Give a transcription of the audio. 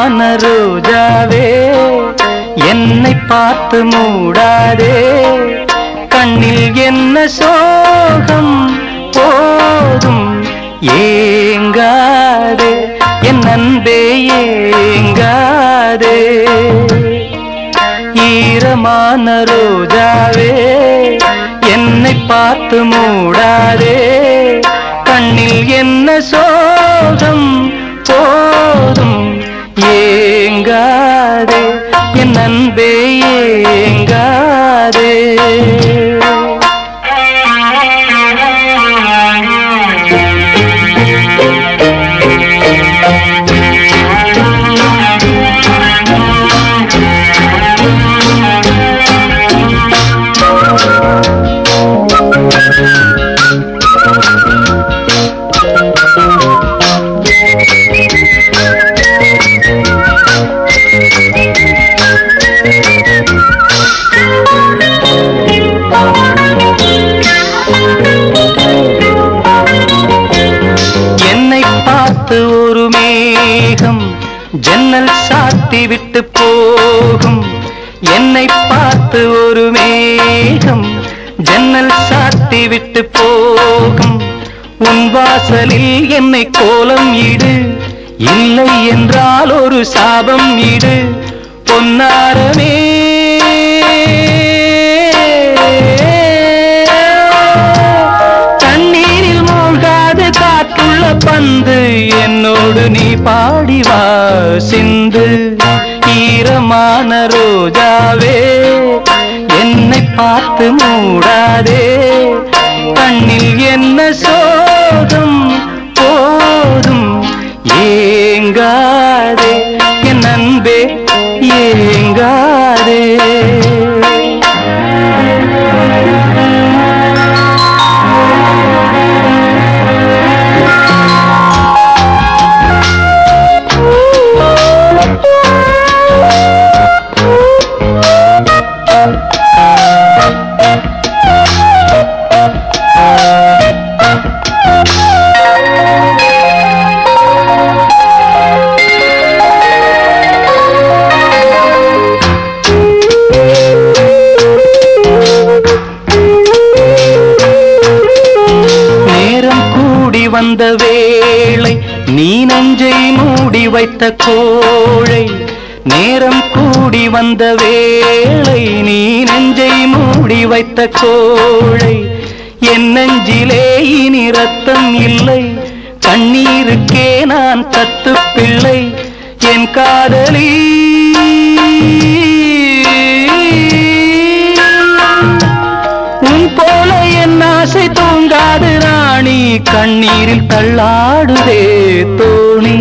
ஈரமான ரோஜாவே என்னை பார்த்து மூடாதே. கண்ணில் என்ன சோகம் போதும் ஏங்காதே. என் அன்பே ஏங்காதே. ஈரமான ரோஜாவே என்னை பார்த்து மூடாதே. கண்ணில் என்ன சோகம் போ என்னை பார்த்து ஒரு மேகம் ஜன்னல் சாத்தி விட்டு போகும். என்னை பார்த்து ஒரு மேகம் ஜன்னல் சாத்தி விட்டு போகும். உன் வாசலில் என்னை கோலம் இடு. இல்லை என்றால் ஒரு சாபம் இடு பொன்னாரமே. தண்ணீரில் மூழ்காது காற்றுள்ள பந்து என்னோடு நீ பாடிவா சிந்து. ஈரமான ரோஜாவே என்னை பார்த்து மூடாதே. கண்ணில் என்ன சோகம்? வந்த வேளை நீ நெஞ்சை மூடி வைத்த கோழை நேரம் கூடி வந்த வேளை நீ நெஞ்சை மூடி வைத்த கோழை. என் நெஞ்சிலே இனி ரத்தம் இல்லை கண்ணீருக்கே நான் தத்து பிள்ளை என் காதலி உன் போல என் ஆசை தூங்காது நான். கண்ணீரில் தள்ளாடுதே தோணி.